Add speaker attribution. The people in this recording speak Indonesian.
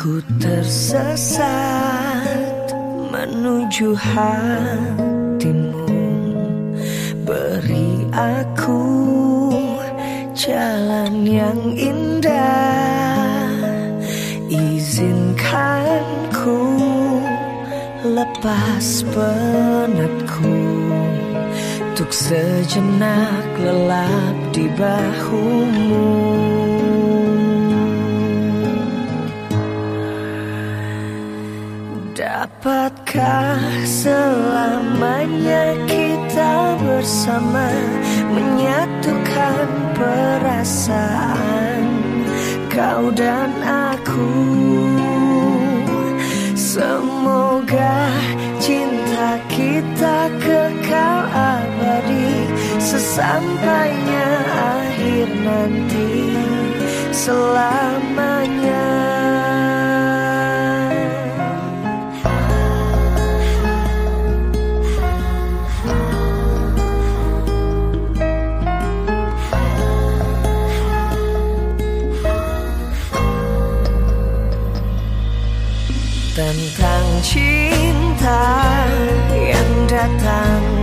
Speaker 1: Aku tersesat menuju hatimu. Beri aku jalan yang indah. Izinkan ku lepas penatku. Untuk sejenak lelap di bahumu Dapatkah selamanya kita bersama Menyatukan perasaan? Kau dan aku Semoga cinta kita kekal abadi Sesampainya akhir nanti. Selamanya tentang cinta yang datang